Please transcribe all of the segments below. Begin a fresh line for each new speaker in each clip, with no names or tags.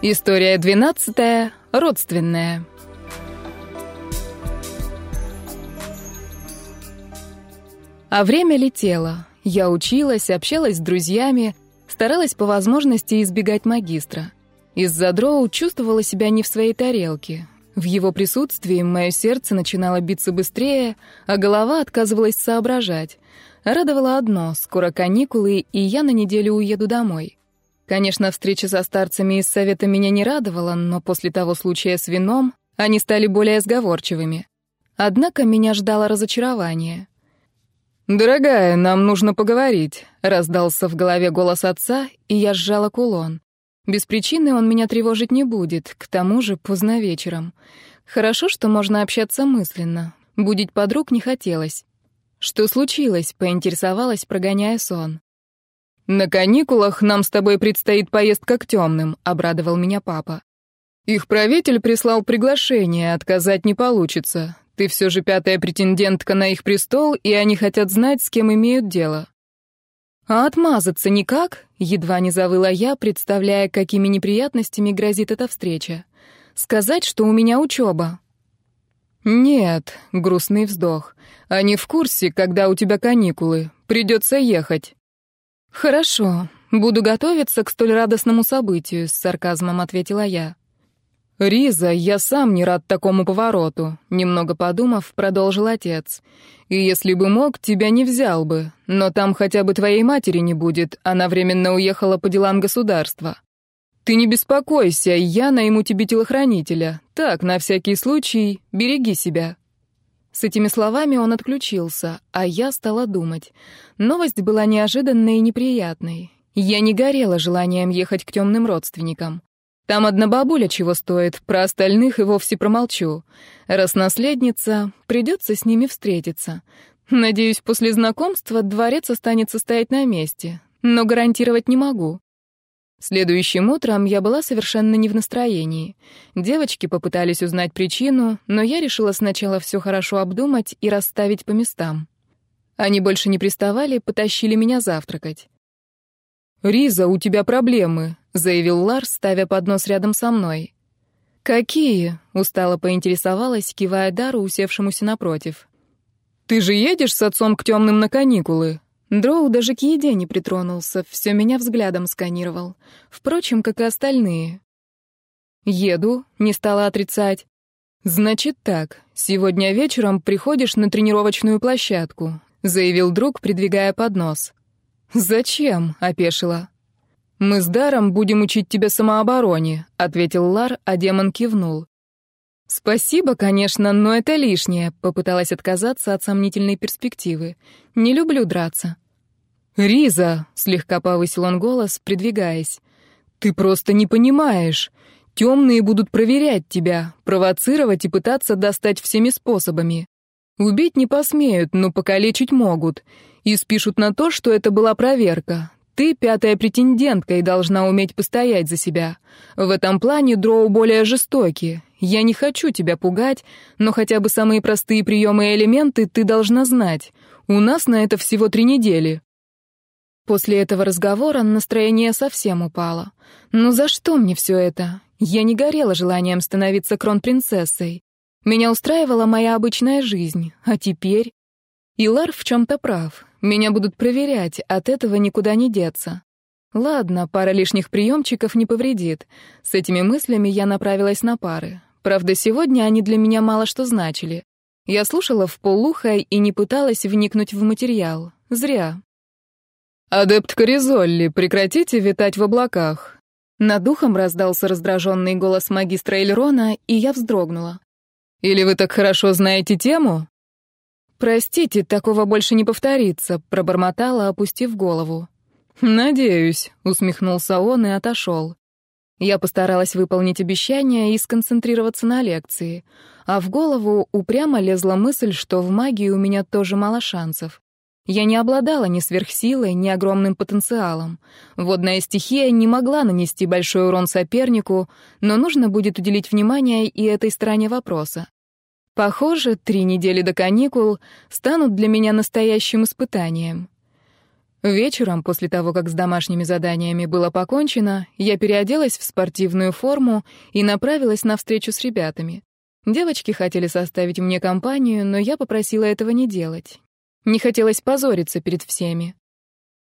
История двенадцатая. Родственная. А время летело. Я училась, общалась с друзьями, старалась по возможности избегать магистра. Из-за дроу чувствовала себя не в своей тарелке. В его присутствии мое сердце начинало биться быстрее, а голова отказывалась соображать. Радовало одно — скоро каникулы, и я на неделю уеду домой. Конечно, встреча со старцами из совета меня не радовала, но после того случая с вином они стали более сговорчивыми. Однако меня ждало разочарование. «Дорогая, нам нужно поговорить», — раздался в голове голос отца, и я сжала кулон. Без причины он меня тревожить не будет, к тому же поздно вечером. Хорошо, что можно общаться мысленно. Будить подруг не хотелось. «Что случилось?» — поинтересовалась, прогоняя сон. «На каникулах нам с тобой предстоит поездка к темным», — обрадовал меня папа. «Их правитель прислал приглашение, отказать не получится. Ты все же пятая претендентка на их престол, и они хотят знать, с кем имеют дело». «А отмазаться никак?» — едва не завыла я, представляя, какими неприятностями грозит эта встреча. «Сказать, что у меня учеба». «Нет», — грустный вздох. «Они в курсе, когда у тебя каникулы. Придется ехать». «Хорошо, буду готовиться к столь радостному событию», — с сарказмом ответила я. «Риза, я сам не рад такому повороту», — немного подумав, продолжил отец. «И если бы мог, тебя не взял бы, но там хотя бы твоей матери не будет, она временно уехала по делам государства. Ты не беспокойся, я найму тебе телохранителя. Так, на всякий случай, береги себя». С этими словами он отключился, а я стала думать. Новость была неожиданной и неприятной. Я не горела желанием ехать к темным родственникам. Там одна бабуля чего стоит, про остальных и вовсе промолчу. Раз наследница, придется с ними встретиться. Надеюсь, после знакомства дворец останется стоять на месте, но гарантировать не могу. Следующим утром я была совершенно не в настроении. Девочки попытались узнать причину, но я решила сначала все хорошо обдумать и расставить по местам. Они больше не приставали, потащили меня завтракать. «Риза, у тебя проблемы», — заявил Ларс, ставя поднос рядом со мной. «Какие?» — устало поинтересовалась, кивая Дару, усевшемуся напротив. «Ты же едешь с отцом к темным на каникулы?» Дроу даже к еде не притронулся, все меня взглядом сканировал. Впрочем, как и остальные. «Еду», — не стала отрицать. «Значит так, сегодня вечером приходишь на тренировочную площадку», — заявил друг, придвигая поднос. «Зачем?» — опешила. «Мы с Даром будем учить тебя самообороне», — ответил Лар, а демон кивнул. «Спасибо, конечно, но это лишнее», — попыталась отказаться от сомнительной перспективы. «Не люблю драться». «Риза», — слегка повысил он голос, придвигаясь, — «ты просто не понимаешь. Темные будут проверять тебя, провоцировать и пытаться достать всеми способами. Убить не посмеют, но покалечить могут. И спишут на то, что это была проверка. Ты пятая претендентка и должна уметь постоять за себя. В этом плане дроу более жестокие. Я не хочу тебя пугать, но хотя бы самые простые приемы и элементы ты должна знать. У нас на это всего три недели». После этого разговора настроение совсем упало. «Ну за что мне все это? Я не горела желанием становиться кронпринцессой. Меня устраивала моя обычная жизнь, а теперь...» Илар в чем-то прав. Меня будут проверять, от этого никуда не деться. Ладно, пара лишних приемчиков не повредит. С этими мыслями я направилась на пары. Правда, сегодня они для меня мало что значили. Я слушала в полухо и не пыталась вникнуть в материал. Зря. «Адепт Коризолли, прекратите витать в облаках!» Над духом раздался раздраженный голос магистра Эльрона, и я вздрогнула. «Или вы так хорошо знаете тему?» «Простите, такого больше не повторится», — пробормотала, опустив голову. «Надеюсь», — усмехнулся он и отошел. Я постаралась выполнить обещание и сконцентрироваться на лекции, а в голову упрямо лезла мысль, что в магии у меня тоже мало шансов. Я не обладала ни сверхсилой, ни огромным потенциалом. Водная стихия не могла нанести большой урон сопернику, но нужно будет уделить внимание и этой стороне вопроса. Похоже, три недели до каникул станут для меня настоящим испытанием. Вечером, после того, как с домашними заданиями было покончено, я переоделась в спортивную форму и направилась на встречу с ребятами. Девочки хотели составить мне компанию, но я попросила этого не делать. Не хотелось позориться перед всеми.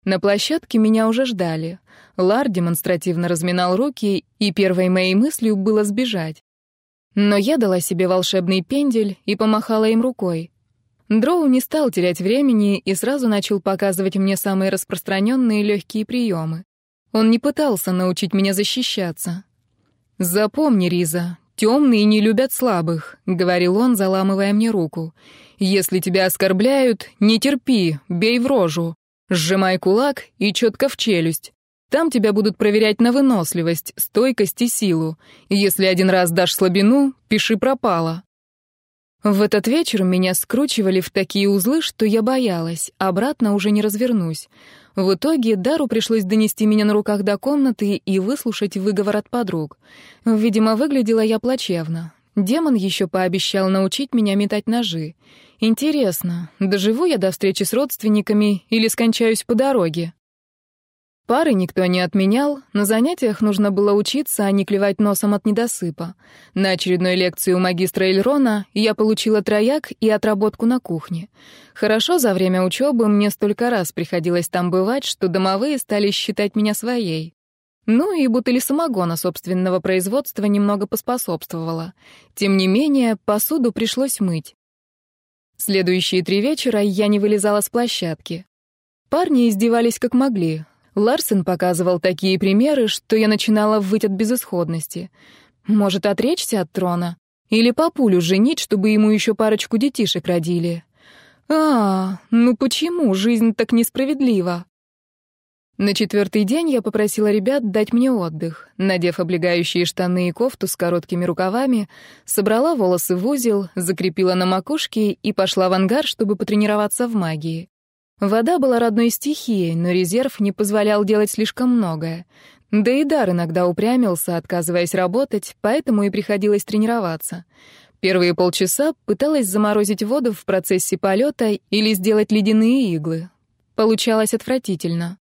На площадке меня уже ждали. Лар демонстративно разминал руки, и первой моей мыслью было сбежать. Но я дала себе волшебный пендель и помахала им рукой. Дроу не стал терять времени и сразу начал показывать мне самые распространенные легкие приемы. Он не пытался научить меня защищаться. «Запомни, Риза, темные не любят слабых», — говорил он, заламывая мне руку. «Если тебя оскорбляют, не терпи, бей в рожу. Сжимай кулак и четко в челюсть. Там тебя будут проверять на выносливость, стойкость и силу. Если один раз дашь слабину, пиши пропало. В этот вечер меня скручивали в такие узлы, что я боялась, обратно уже не развернусь. В итоге Дару пришлось донести меня на руках до комнаты и выслушать выговор от подруг. Видимо, выглядела я плачевно. Демон еще пообещал научить меня метать ножи. Интересно, доживу я до встречи с родственниками или скончаюсь по дороге? Пары никто не отменял, на занятиях нужно было учиться, а не клевать носом от недосыпа. На очередной лекции у магистра Эльрона я получила трояк и отработку на кухне. Хорошо, за время учебы мне столько раз приходилось там бывать, что домовые стали считать меня своей. Ну и бутыли самогона собственного производства немного поспособствовала. Тем не менее, посуду пришлось мыть. Следующие три вечера я не вылезала с площадки. Парни издевались как могли, Ларсен показывал такие примеры, что я начинала выть от безысходности. Может, отречься от трона? Или папулю женить, чтобы ему еще парочку детишек родили? А, ну почему жизнь так несправедлива? На четвертый день я попросила ребят дать мне отдых. Надев облегающие штаны и кофту с короткими рукавами, собрала волосы в узел, закрепила на макушке и пошла в ангар, чтобы потренироваться в магии. Вода была родной стихией, но резерв не позволял делать слишком многое. Да и дар иногда упрямился, отказываясь работать, поэтому и приходилось тренироваться. Первые полчаса пыталась заморозить воду в процессе полета или сделать ледяные иглы. Получалось отвратительно.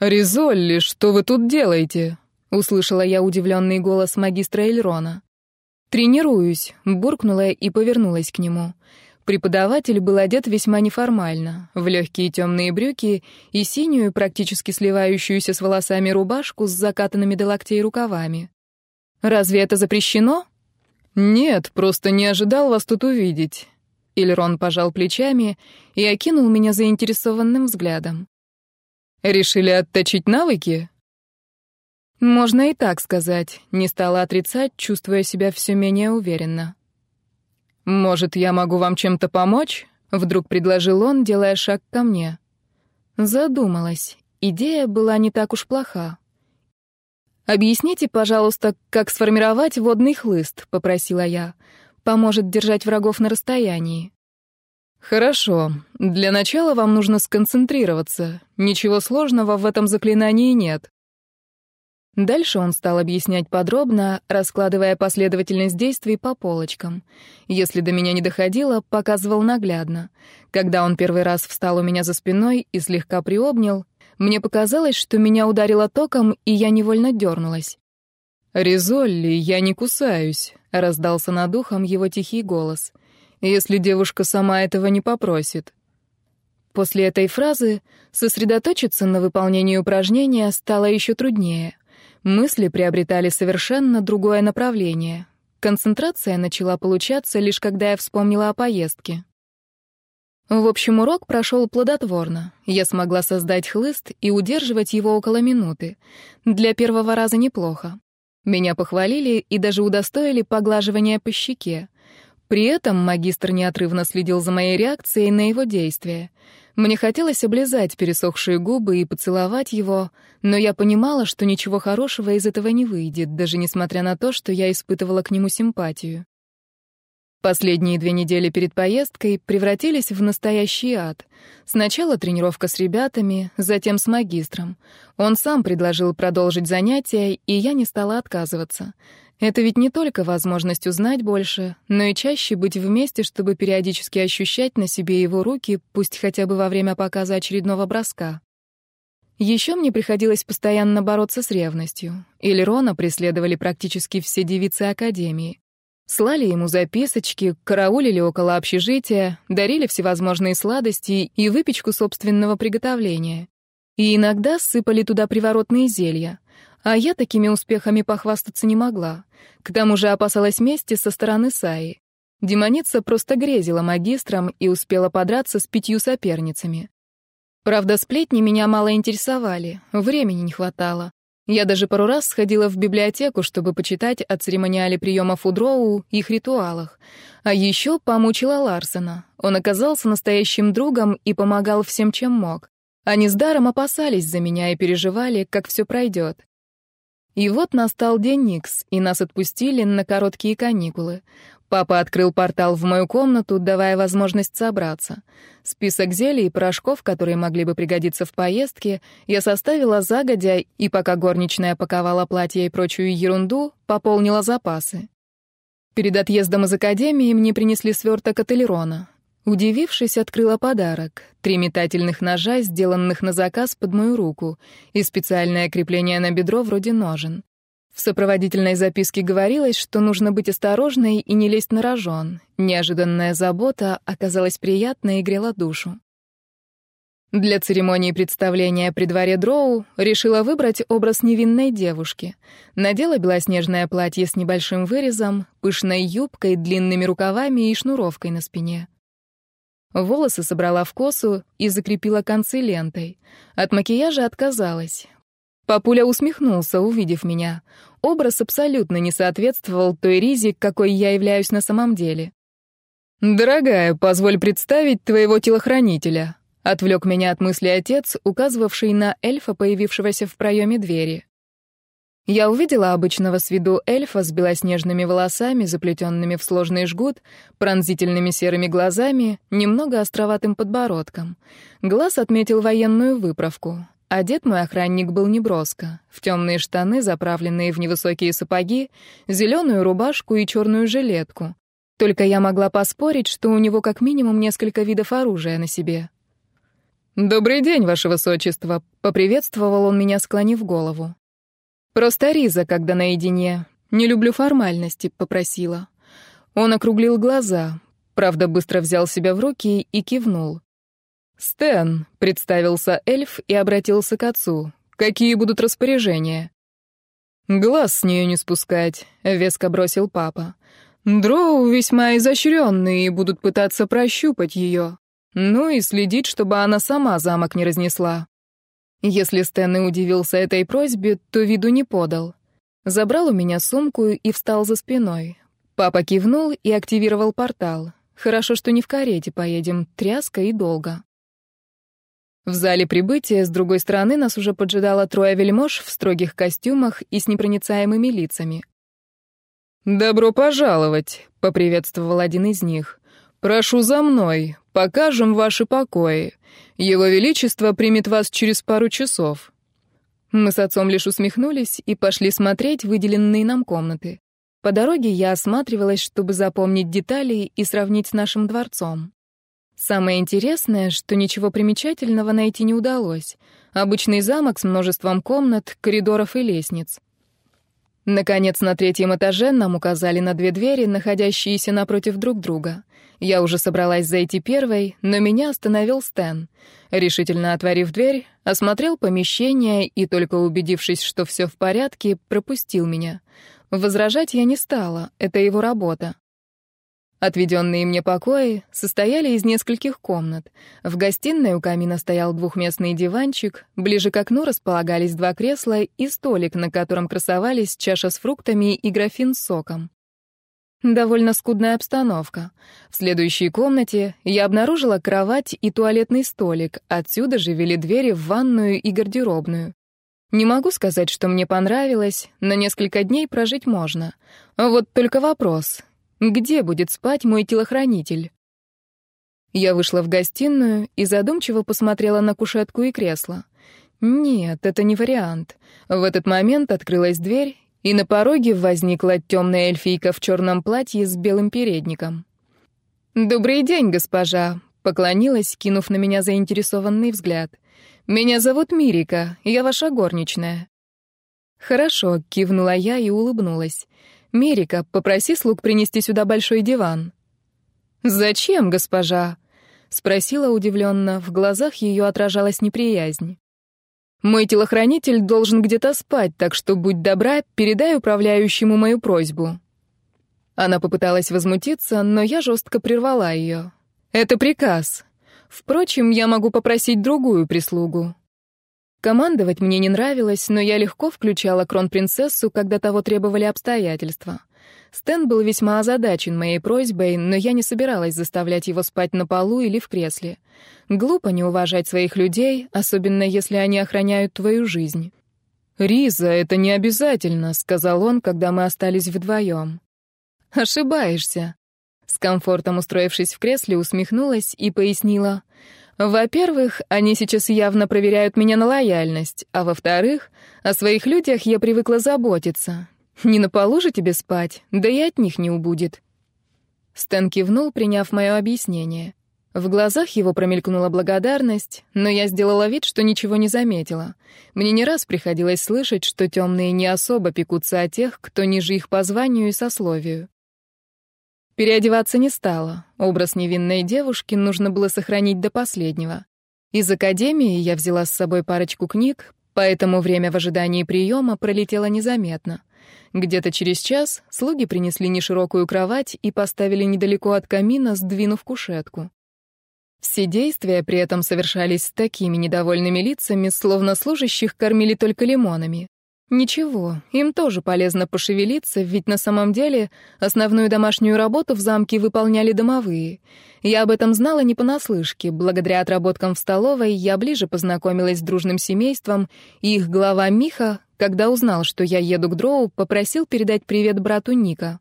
«Ризолли, что вы тут делаете?» — услышала я удивленный голос магистра Эльрона. «Тренируюсь», — буркнула и повернулась к нему. Преподаватель был одет весьма неформально, в легкие темные брюки и синюю, практически сливающуюся с волосами рубашку с закатанными до локтей рукавами. «Разве это запрещено?» «Нет, просто не ожидал вас тут увидеть». Ильрон пожал плечами и окинул меня заинтересованным взглядом. «Решили отточить навыки?» «Можно и так сказать», — не стала отрицать, чувствуя себя все менее уверенно. «Может, я могу вам чем-то помочь?» — вдруг предложил он, делая шаг ко мне. Задумалась. Идея была не так уж плоха. «Объясните, пожалуйста, как сформировать водный хлыст», — попросила я. «Поможет держать врагов на расстоянии». «Хорошо. Для начала вам нужно сконцентрироваться. Ничего сложного в этом заклинании нет. Дальше он стал объяснять подробно, раскладывая последовательность действий по полочкам. Если до меня не доходило, показывал наглядно. Когда он первый раз встал у меня за спиной и слегка приобнял, мне показалось, что меня ударило током, и я невольно дернулась. «Ризолли, я не кусаюсь», — раздался над ухом его тихий голос. «Если девушка сама этого не попросит». После этой фразы сосредоточиться на выполнении упражнения стало еще труднее — Мысли приобретали совершенно другое направление. Концентрация начала получаться лишь когда я вспомнила о поездке. В общем, урок прошел плодотворно. Я смогла создать хлыст и удерживать его около минуты. Для первого раза неплохо. Меня похвалили и даже удостоили поглаживания по щеке. При этом магистр неотрывно следил за моей реакцией на его действия. Мне хотелось облизать пересохшие губы и поцеловать его, но я понимала, что ничего хорошего из этого не выйдет, даже несмотря на то, что я испытывала к нему симпатию. Последние две недели перед поездкой превратились в настоящий ад. Сначала тренировка с ребятами, затем с магистром. Он сам предложил продолжить занятия, и я не стала отказываться. Это ведь не только возможность узнать больше, но и чаще быть вместе, чтобы периодически ощущать на себе его руки, пусть хотя бы во время показа очередного броска. Еще мне приходилось постоянно бороться с ревностью. Элерона преследовали практически все девицы Академии. Слали ему записочки, караулили около общежития, дарили всевозможные сладости и выпечку собственного приготовления. И иногда сыпали туда приворотные зелья. А я такими успехами похвастаться не могла. К тому же опасалась мести со стороны Саи. Демоница просто грезила магистром и успела подраться с пятью соперницами. Правда, сплетни меня мало интересовали, времени не хватало. Я даже пару раз сходила в библиотеку, чтобы почитать о церемониале приемов у Дроу, их ритуалах. А еще помучила Ларсена. Он оказался настоящим другом и помогал всем, чем мог. Они с даром опасались за меня и переживали, как все пройдет. И вот настал день Никс, и нас отпустили на короткие каникулы. Папа открыл портал в мою комнату, давая возможность собраться. Список зелий и порошков, которые могли бы пригодиться в поездке, я составила загодя, и пока горничная паковала платье и прочую ерунду, пополнила запасы. Перед отъездом из академии мне принесли сверток от Элерона. Удивившись, открыла подарок. Три метательных ножа, сделанных на заказ под мою руку, и специальное крепление на бедро вроде ножен. В сопроводительной записке говорилось, что нужно быть осторожной и не лезть на рожон. Неожиданная забота оказалась приятной и грела душу. Для церемонии представления при дворе Дроу решила выбрать образ невинной девушки. Надела белоснежное платье с небольшим вырезом, пышной юбкой, длинными рукавами и шнуровкой на спине. Волосы собрала в косу и закрепила концы лентой. От макияжа отказалась. Папуля усмехнулся, увидев меня. Образ абсолютно не соответствовал той Ризе, какой я являюсь на самом деле. «Дорогая, позволь представить твоего телохранителя», — отвлек меня от мысли отец, указывавший на эльфа, появившегося в проеме двери. Я увидела обычного с виду эльфа с белоснежными волосами, заплетенными в сложный жгут, пронзительными серыми глазами, немного островатым подбородком. Глаз отметил военную выправку. Одет мой охранник был неброско, в темные штаны, заправленные в невысокие сапоги, зеленую рубашку и черную жилетку. Только я могла поспорить, что у него как минимум несколько видов оружия на себе. «Добрый день, ваше высочество», — поприветствовал он меня, склонив голову. «Просто Риза, когда наедине. Не люблю формальности», — попросила. Он округлил глаза, правда, быстро взял себя в руки и кивнул. «Стэн», — представился эльф и обратился к отцу. «Какие будут распоряжения?» «Глаз с нее не спускать», — веско бросил папа. «Дроу весьма изощренные и будут пытаться прощупать ее. Ну и следить, чтобы она сама замок не разнесла». Если Стэн и удивился этой просьбе, то виду не подал. Забрал у меня сумку и встал за спиной. Папа кивнул и активировал портал. Хорошо, что не в карете поедем, тряска и долго. В зале прибытия с другой стороны нас уже поджидало трое вельмож в строгих костюмах и с непроницаемыми лицами. «Добро пожаловать», — поприветствовал один из них. «Прошу за мной, покажем ваши покои. Его Величество примет вас через пару часов». Мы с отцом лишь усмехнулись и пошли смотреть выделенные нам комнаты. По дороге я осматривалась, чтобы запомнить детали и сравнить с нашим дворцом. Самое интересное, что ничего примечательного найти не удалось. Обычный замок с множеством комнат, коридоров и лестниц. Наконец, на третьем этаже нам указали на две двери, находящиеся напротив друг друга. Я уже собралась зайти первой, но меня остановил Стэн. Решительно отворив дверь, осмотрел помещение и, только убедившись, что все в порядке, пропустил меня. Возражать я не стала, это его работа. Отведенные мне покои состояли из нескольких комнат. В гостиной у камина стоял двухместный диванчик, ближе к окну располагались два кресла и столик, на котором красовались чаша с фруктами и графин с соком. Довольно скудная обстановка. В следующей комнате я обнаружила кровать и туалетный столик, отсюда же вели двери в ванную и гардеробную. Не могу сказать, что мне понравилось, на несколько дней прожить можно. Вот только вопрос, где будет спать мой телохранитель? Я вышла в гостиную и задумчиво посмотрела на кушетку и кресло. Нет, это не вариант. В этот момент открылась дверь, и на пороге возникла темная эльфийка в черном платье с белым передником. «Добрый день, госпожа», — поклонилась, кинув на меня заинтересованный взгляд. «Меня зовут Мирика, я ваша горничная». «Хорошо», — кивнула я и улыбнулась. «Мирика, попроси слуг принести сюда большой диван». «Зачем, госпожа?» — спросила удивленно. В глазах ее отражалась неприязнь. «Мой телохранитель должен где-то спать, так что, будь добра, передай управляющему мою просьбу». Она попыталась возмутиться, но я жестко прервала ее. «Это приказ. Впрочем, я могу попросить другую прислугу». Командовать мне не нравилось, но я легко включала кронпринцессу, когда того требовали обстоятельства. Стэн был весьма озадачен моей просьбой, но я не собиралась заставлять его спать на полу или в кресле. Глупо не уважать своих людей, особенно если они охраняют твою жизнь. «Риза, это не обязательно», — сказал он, когда мы остались вдвоем. «Ошибаешься». С комфортом устроившись в кресле, усмехнулась и пояснила. «Во-первых, они сейчас явно проверяют меня на лояльность, а во-вторых, о своих людях я привыкла заботиться. Не на полу же тебе спать, да и от них не убудет». Стэн кивнул, приняв мое объяснение. В глазах его промелькнула благодарность, но я сделала вид, что ничего не заметила. Мне не раз приходилось слышать, что темные не особо пекутся о тех, кто ниже их по званию и сословию. Переодеваться не стала. Образ невинной девушки нужно было сохранить до последнего. Из академии я взяла с собой парочку книг, поэтому время в ожидании приема пролетело незаметно. Где-то через час слуги принесли неширокую кровать и поставили недалеко от камина, сдвинув кушетку. Все действия при этом совершались с такими недовольными лицами, словно служащих кормили только лимонами. Ничего, им тоже полезно пошевелиться, ведь на самом деле основную домашнюю работу в замке выполняли домовые. Я об этом знала не понаслышке. Благодаря отработкам в столовой я ближе познакомилась с дружным семейством, и их глава Миха, когда узнал, что я еду к Дроу, попросил передать привет брату Ника.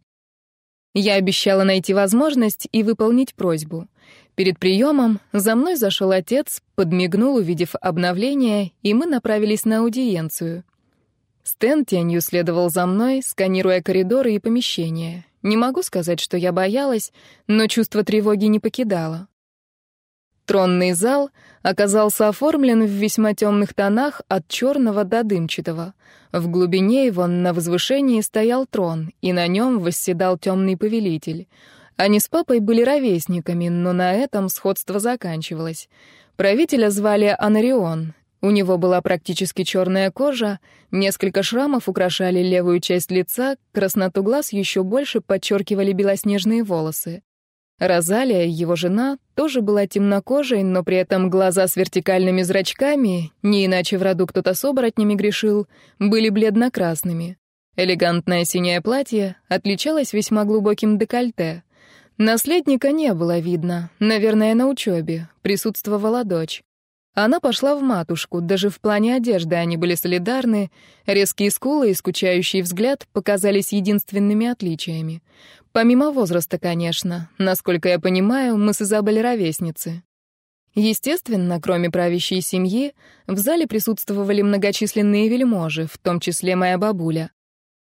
Я обещала найти возможность и выполнить просьбу. Перед приемом за мной зашел отец, подмигнул, увидев обновление, и мы направились на аудиенцию. Стэн тенью следовал за мной, сканируя коридоры и помещения. Не могу сказать, что я боялась, но чувство тревоги не покидало. Тронный зал оказался оформлен в весьма темных тонах от черного до дымчатого. В глубине его на возвышении стоял трон, и на нем восседал темный повелитель. Они с папой были ровесниками, но на этом сходство заканчивалось. Правителя звали Анарион, у него была практически черная кожа, несколько шрамов украшали левую часть лица, красноту глаз еще больше подчеркивали белоснежные волосы. Розалия, его жена, тоже была темнокожей, но при этом глаза с вертикальными зрачками, не иначе в роду кто-то с оборотнями грешил, были бледно-красными. Элегантное синее платье отличалось весьма глубоким декольте. Наследника не было видно, наверное, на учебе, присутствовала дочь. Она пошла в матушку, даже в плане одежды они были солидарны, резкие скулы и скучающий взгляд показались единственными отличиями. Помимо возраста, конечно. Насколько я понимаю, мы с Изабель ровесницы. Естественно, кроме правящей семьи, в зале присутствовали многочисленные вельможи, в том числе моя бабуля.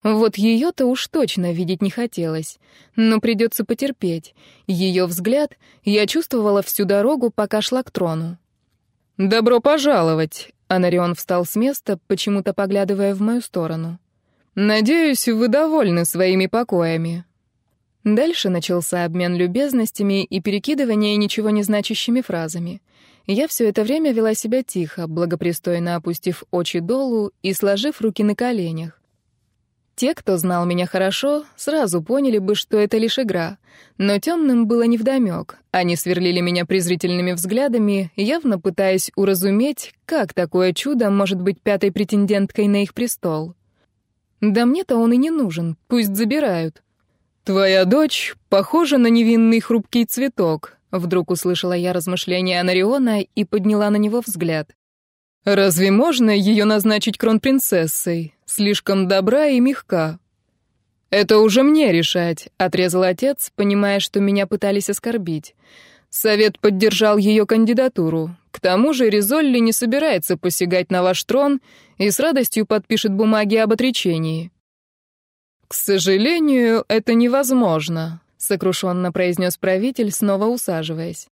Вот ее-то уж точно видеть не хотелось, но придется потерпеть. Ее взгляд я чувствовала всю дорогу, пока шла к трону. «Добро пожаловать!» Анарион встал с места, почему-то поглядывая в мою сторону. «Надеюсь, вы довольны своими покоями». Дальше начался обмен любезностями и перекидывание ничего не значащими фразами. Я все это время вела себя тихо, благопристойно опустив очи долу и сложив руки на коленях. Те, кто знал меня хорошо, сразу поняли бы, что это лишь игра. Но темным было невдомёк. Они сверлили меня презрительными взглядами, явно пытаясь уразуметь, как такое чудо может быть пятой претенденткой на их престол. Да мне-то он и не нужен, пусть забирают. «Твоя дочь похожа на невинный хрупкий цветок», — вдруг услышала я размышления Анариона и подняла на него взгляд. «Разве можно ее назначить кронпринцессой? Слишком добра и мягка». «Это уже мне решать», — отрезал отец, понимая, что меня пытались оскорбить. Совет поддержал ее кандидатуру. К тому же Ризолли не собирается посягать на ваш трон и с радостью подпишет бумаги об отречении. «К сожалению, это невозможно», — сокрушенно произнес правитель, снова усаживаясь.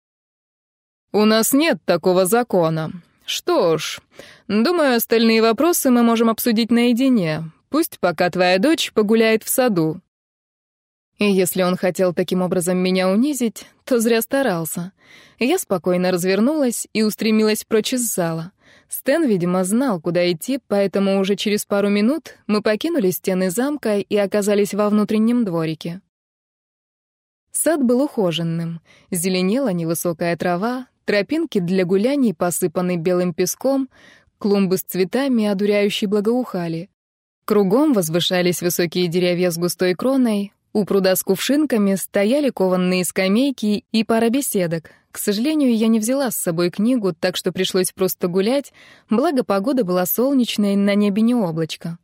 «У нас нет такого закона. «Что ж, думаю, остальные вопросы мы можем обсудить наедине. Пусть пока твоя дочь погуляет в саду». И если он хотел таким образом меня унизить, то зря старался. Я спокойно развернулась и устремилась прочь из зала. Стэн, видимо, знал, куда идти, поэтому уже через пару минут мы покинули стены замка и оказались во внутреннем дворике. Сад был ухоженным. Зеленела невысокая трава, тропинки для гуляний посыпаны белым песком, клумбы с цветами, одуряющие благоухали. Кругом возвышались высокие деревья с густой кроной, у пруда с кувшинками стояли кованные скамейки и пара беседок. К сожалению, я не взяла с собой книгу, так что пришлось просто гулять, благо погода была солнечной, на небе не облачко.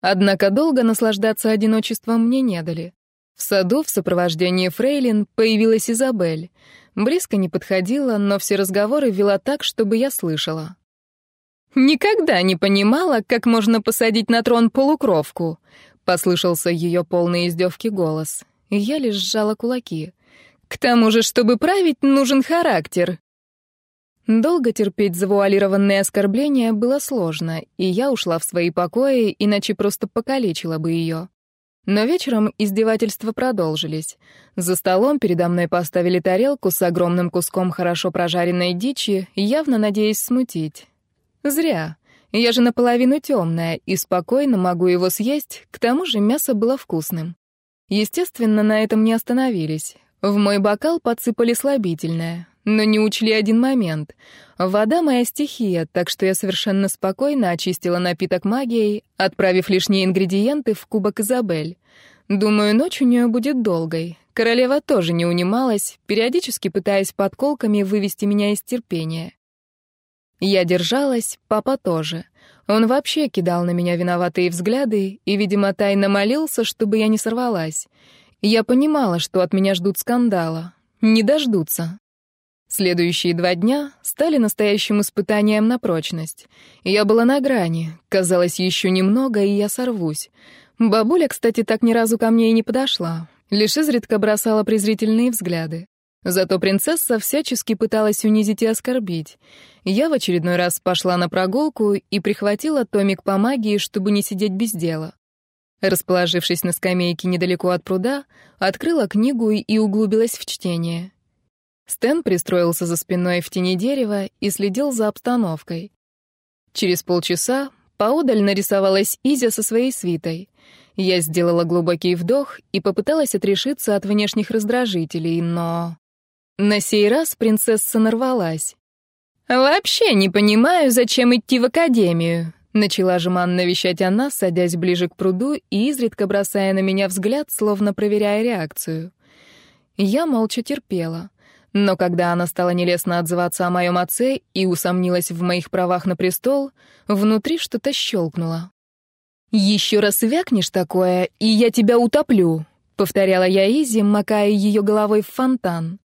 Однако долго наслаждаться одиночеством мне не дали. В саду в сопровождении фрейлин появилась Изабель. Близко не подходила, но все разговоры вела так, чтобы я слышала. «Никогда не понимала, как можно посадить на трон полукровку», — послышался ее полный издевки голос. Я лишь сжала кулаки. «К тому же, чтобы править, нужен характер». Долго терпеть завуалированные оскорбления было сложно, и я ушла в свои покои, иначе просто покалечила бы ее. Но вечером издевательства продолжились. За столом передо мной поставили тарелку с огромным куском хорошо прожаренной дичи, явно надеясь смутить. Зря. Я же наполовину темная и спокойно могу его съесть, к тому же мясо было вкусным. Естественно, на этом не остановились. В мой бокал подсыпали слабительное, но не учли один момент. Вода — моя стихия, так что я совершенно спокойно очистила напиток магией, отправив лишние ингредиенты в кубок Изабель. Думаю, ночь у нее будет долгой. Королева тоже не унималась, периодически пытаясь подколками вывести меня из терпения. Я держалась, папа тоже. Он вообще кидал на меня виноватые взгляды и, видимо, тайно молился, чтобы я не сорвалась. Я понимала, что от меня ждут скандала. Не дождутся. Следующие два дня стали настоящим испытанием на прочность. Я была на грани, казалось, еще немного, и я сорвусь. Бабуля, кстати, так ни разу ко мне и не подошла, лишь изредка бросала презрительные взгляды. Зато принцесса всячески пыталась унизить и оскорбить. Я в очередной раз пошла на прогулку и прихватила томик по магии, чтобы не сидеть без дела. Расположившись на скамейке недалеко от пруда, открыла книгу и углубилась в чтение. Стэн пристроился за спиной в тени дерева и следил за обстановкой. Через полчаса поодаль нарисовалась Изя со своей свитой. Я сделала глубокий вдох и попыталась отрешиться от внешних раздражителей, но... На сей раз принцесса нарвалась. «Вообще не понимаю, зачем идти в академию», — начала жеманно вещать она, садясь ближе к пруду и изредка бросая на меня взгляд, словно проверяя реакцию. Я молча терпела. Но когда она стала нелестно отзываться о моем отце и усомнилась в моих правах на престол, внутри что-то щелкнуло. «Еще раз вякнешь такое, и я тебя утоплю», — повторяла я Изи, макая ее головой в фонтан.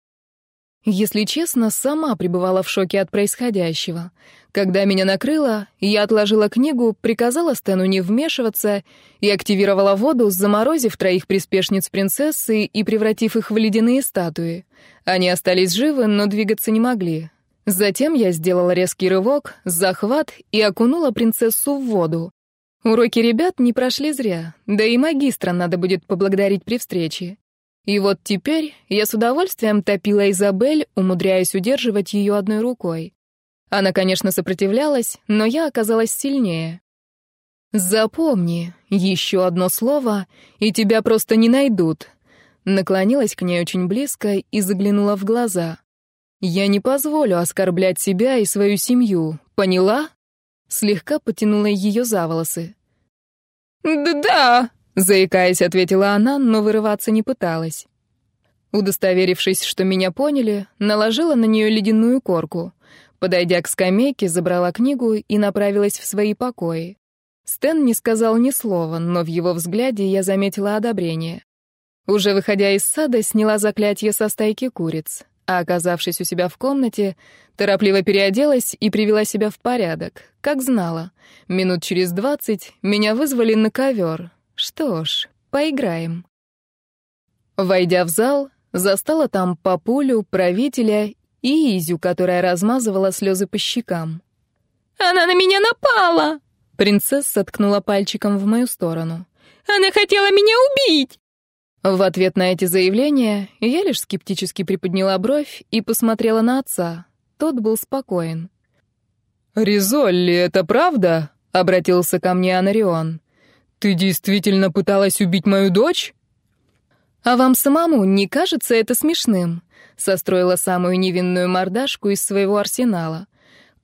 Если честно, сама пребывала в шоке от происходящего. Когда меня накрыло, я отложила книгу, приказала Стэну не вмешиваться и активировала воду, заморозив троих приспешниц принцессы и превратив их в ледяные статуи. Они остались живы, но двигаться не могли. Затем я сделала резкий рывок, захват и окунула принцессу в воду. Уроки ребят не прошли зря, да и магистра надо будет поблагодарить при встрече. И вот теперь я с удовольствием топила Изабель, умудряясь удерживать ее одной рукой. Она, конечно, сопротивлялась, но я оказалась сильнее. «Запомни, еще одно слово, и тебя просто не найдут». Наклонилась к ней очень близко и заглянула в глаза. «Я не позволю оскорблять себя и свою семью, поняла?» Слегка потянула ее за волосы. «Да-да», — заикаясь, ответила она, но вырываться не пыталась. Удостоверившись, что меня поняли, наложила на нее ледяную корку. Подойдя к скамейке, забрала книгу и направилась в свои покои. Стэн не сказал ни слова, но в его взгляде я заметила одобрение. Уже выходя из сада, сняла заклятие со стайки куриц, а оказавшись у себя в комнате, торопливо переоделась и привела себя в порядок, как знала. Минут через двадцать меня вызвали на ковер. Что ж, поиграем. Войдя в зал, застала там папулю, правителя и Изю, которая размазывала слезы по щекам.
«Она на меня напала!»
Принцесса ткнула пальчиком в мою сторону.
«Она хотела меня убить!»
В ответ на эти заявления я лишь скептически приподняла бровь и посмотрела на отца. Тот был спокоен.
«Ризолли, это правда?» — обратился ко мне Анарион. «Ты действительно пыталась убить мою дочь?»
«А вам самому не кажется это смешным?» — состроила самую невинную мордашку из своего арсенала.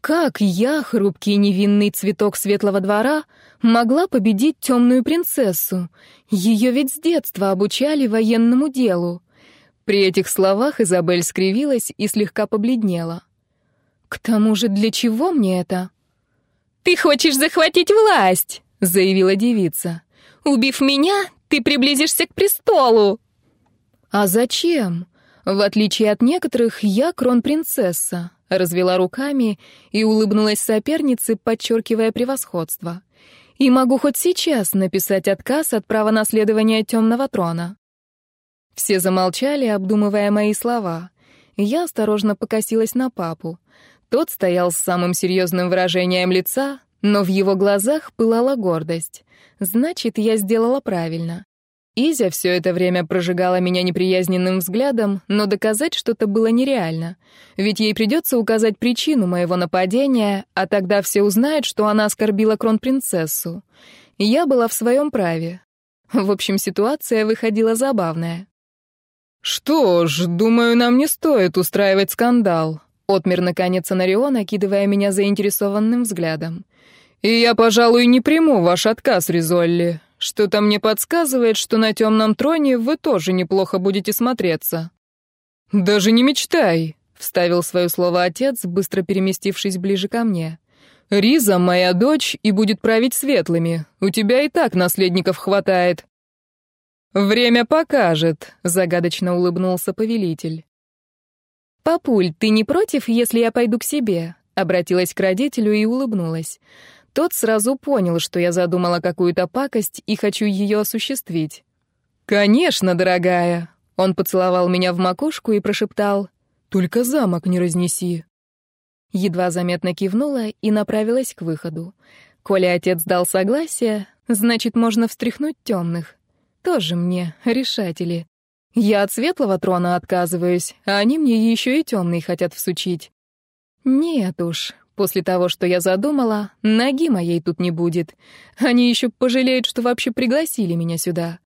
«Как я, хрупкий невинный цветок светлого двора, могла победить темную принцессу? Ее ведь с детства обучали военному делу». При этих словах Изабель скривилась и слегка побледнела. «К тому же для чего мне это?»
«Ты хочешь захватить власть!» — заявила девица. «Убив меня, ты приблизишься к престолу!»
«А зачем? В отличие от некоторых, я кронпринцесса», — развела руками и улыбнулась сопернице, подчеркивая превосходство. «И могу хоть сейчас написать отказ от права наследования темного трона». Все замолчали, обдумывая мои слова. Я осторожно покосилась на папу. Тот стоял с самым серьезным выражением лица, но в его глазах пылала гордость. Значит, я сделала правильно. Изя все это время прожигала меня неприязненным взглядом, но доказать что-то было нереально. Ведь ей придется указать причину моего нападения, а тогда все узнают, что она оскорбила кронпринцессу. Я была в своем праве. В общем, ситуация выходила забавная.
«Что ж, думаю, нам не стоит устраивать скандал», Отмер, наконец, Анарион, окидывая меня заинтересованным взглядом. «И я, пожалуй, не приму ваш отказ, Ризолли. Что-то мне подсказывает, что на темном троне вы тоже неплохо будете смотреться». «Даже не мечтай», — вставил свое слово отец, быстро переместившись ближе ко мне. «Риза — моя дочь и будет править светлыми. У тебя и так наследников хватает». «Время покажет», — загадочно улыбнулся повелитель.
«Папуль, ты не против, если я пойду к себе?» Обратилась к родителю и улыбнулась. Тот сразу понял, что я задумала какую-то пакость и хочу ее осуществить.
«Конечно, дорогая!» Он поцеловал меня в макушку и прошептал «Только замок не разнеси».
Едва заметно кивнула и направилась к выходу. Коля отец дал согласие, значит, можно встряхнуть темных. Тоже мне, решатели. Я от светлого трона отказываюсь, а они мне еще и темный хотят всучить. Нет уж, после того, что я задумала, ноги моей тут не будет. Они еще пожалеют, что вообще пригласили меня сюда.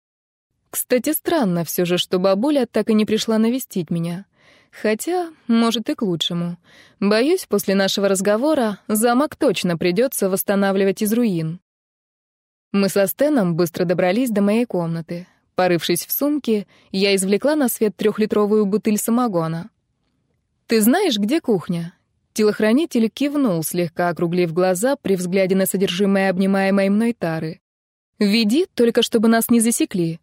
Кстати, странно все же, что бабуля так и не пришла навестить меня. Хотя, может, и к лучшему. Боюсь, после нашего разговора замок точно придется восстанавливать из руин. Мы со Стеном быстро добрались до моей комнаты. Порывшись в сумке, я извлекла на свет трехлитровую бутыль самогона. «Ты знаешь, где кухня?» Телохранитель кивнул, слегка округлив глаза при взгляде на содержимое обнимаемой мной тары. «Веди, только чтобы нас не засекли».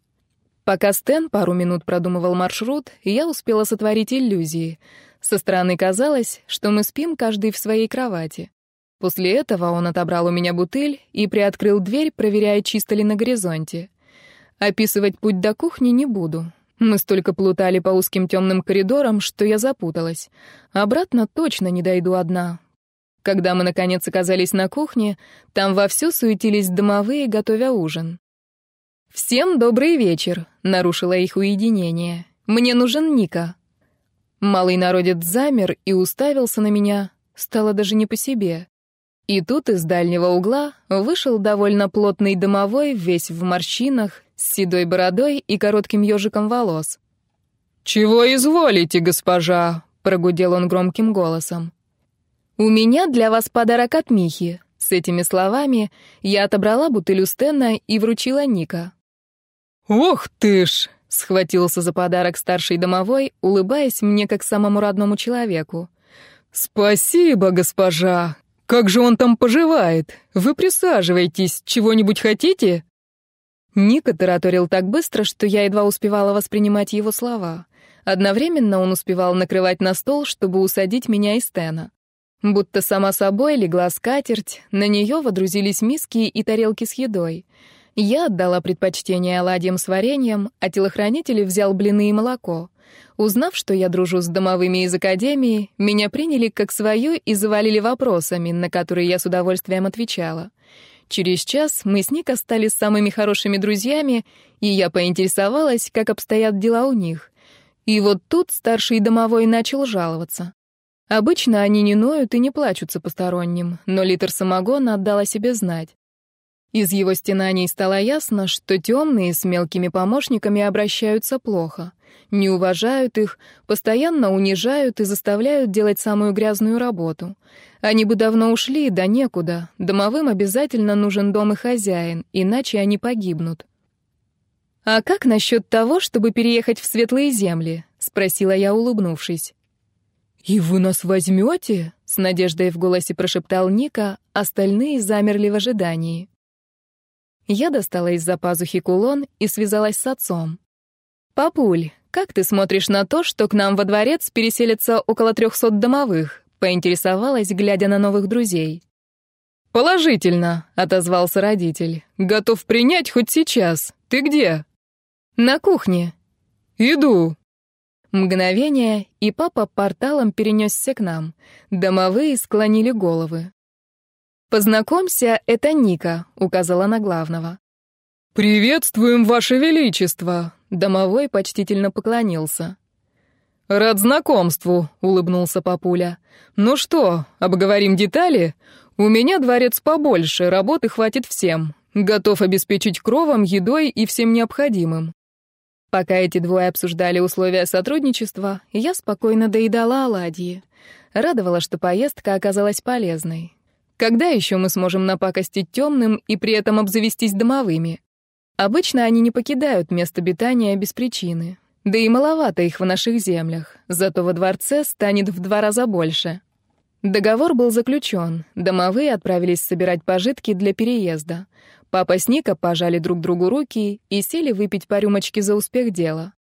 Пока Стэн пару минут продумывал маршрут, я успела сотворить иллюзии. Со стороны казалось, что мы спим каждый в своей кровати. После этого он отобрал у меня бутыль и приоткрыл дверь, проверяя, чисто ли на горизонте. Описывать путь до кухни не буду. Мы столько плутали по узким темным коридорам, что я запуталась. Обратно точно не дойду одна. Когда мы, наконец, оказались на кухне, там вовсю суетились домовые, готовя ужин. «Всем добрый вечер», — нарушила их уединение. «Мне нужен Ника». Малый народец замер и уставился на меня. Стало даже не по себе. И тут из дальнего угла вышел довольно плотный домовой, весь в морщинах, с седой бородой и коротким ежиком волос.
«Чего изволите, госпожа?» — прогудел он громким голосом.
«У меня для вас подарок от Михи». С этими словами я отобрала бутыль у Стена и вручила Ника.
«Ох ты ж!»
— схватился за подарок старший домовой, улыбаясь мне как самому родному человеку.
«Спасибо, госпожа! «Как же он там поживает? Вы присаживайтесь, чего-нибудь хотите?»
Ника тараторил так быстро, что я едва успевала воспринимать его слова. Одновременно он успевал накрывать на стол, чтобы усадить меня и Стена. Будто сама собой легла скатерть, на нее водрузились миски и тарелки с едой. Я отдала предпочтение оладьям с вареньем, а телохранитель взял блины и молоко — Узнав, что я дружу с домовыми из академии, меня приняли как свою и завалили вопросами, на которые я с удовольствием отвечала. Через час мы с Ника стали самыми хорошими друзьями, и я поинтересовалась, как обстоят дела у них. И вот тут старший домовой начал жаловаться. Обычно они не ноют и не плачутся посторонним, но литр самогона отдала себе знать. Из его стенаний стало ясно, что темные с мелкими помощниками обращаются плохо. Не уважают их, постоянно унижают и заставляют делать самую грязную работу. Они бы давно ушли, да некуда. Домовым обязательно нужен дом и хозяин, иначе они погибнут. «А как насчет того, чтобы переехать в светлые земли?» — спросила я, улыбнувшись.
«И вы нас возьмете?» — с надеждой в голосе прошептал Ника, остальные замерли в ожидании.
Я достала из-за пазухи кулон и связалась с отцом. «Папуль, как ты смотришь на то, что к нам во дворец переселится около трехсот домовых?» — поинтересовалась, глядя на новых друзей.
«Положительно», — отозвался родитель. «Готов принять хоть сейчас. Ты где?»
«На кухне».
«Иду».
Мгновение, и папа порталом перенесся к нам. Домовые склонили головы. «Познакомься, это Ника», — указала на главного.
«Приветствуем, Ваше Величество!»
— домовой почтительно поклонился.
«Рад знакомству», — улыбнулся папуля. «Ну что, обговорим детали? У меня дворец побольше, работы хватит всем. Готов обеспечить кровом, едой и всем необходимым».
Пока эти двое обсуждали условия сотрудничества, я спокойно доедала оладьи. Радовало, что поездка оказалась полезной. Когда еще мы сможем напакостить темным и при этом обзавестись домовыми? Обычно они не покидают место обитания без причины. Да и маловато их в наших землях, зато во дворце станет в два раза больше. Договор был заключен, домовые отправились собирать пожитки для переезда. Папа с Ника пожали друг другу руки и сели выпить по рюмочке за успех дела.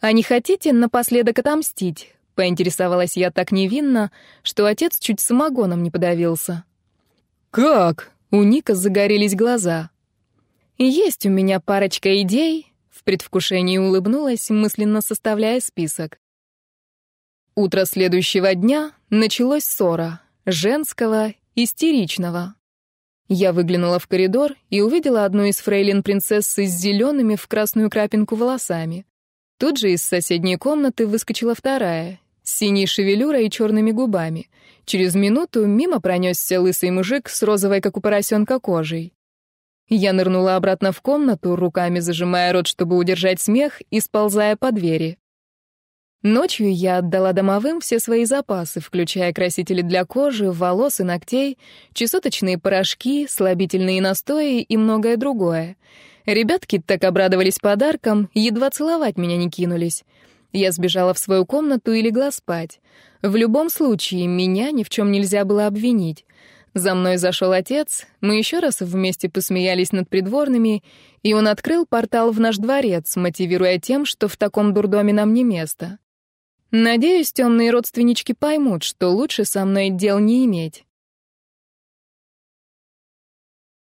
«А не хотите напоследок отомстить?» Поинтересовалась я так невинно, что отец чуть самогоном не подавился.
«Как?»
— у Ника загорелись глаза. «Есть у меня парочка идей», — в предвкушении улыбнулась, мысленно составляя список. Утро следующего дня началось ссора, женского, истеричного. Я выглянула в коридор и увидела одну из фрейлин принцессы с зелеными в красную крапинку волосами. Тут же из соседней комнаты выскочила вторая, с синей шевелюрой и черными губами. Через минуту мимо пронесся лысый мужик с розовой, как у поросенка, кожей. Я нырнула обратно в комнату, руками зажимая рот, чтобы удержать смех, и сползая по двери. Ночью я отдала домовым все свои запасы, включая красители для кожи, волос и ногтей, чесоточные порошки, слабительные настои и многое другое. Ребятки так обрадовались подаркам, едва целовать меня не кинулись. Я сбежала в свою комнату и легла спать. В любом случае, меня ни в чем нельзя было обвинить. За мной зашел отец, мы еще раз вместе посмеялись над придворными, и он открыл портал в наш дворец, мотивируя тем, что в таком дурдоме нам не место. Надеюсь, темные родственнички поймут, что лучше со мной дел не иметь.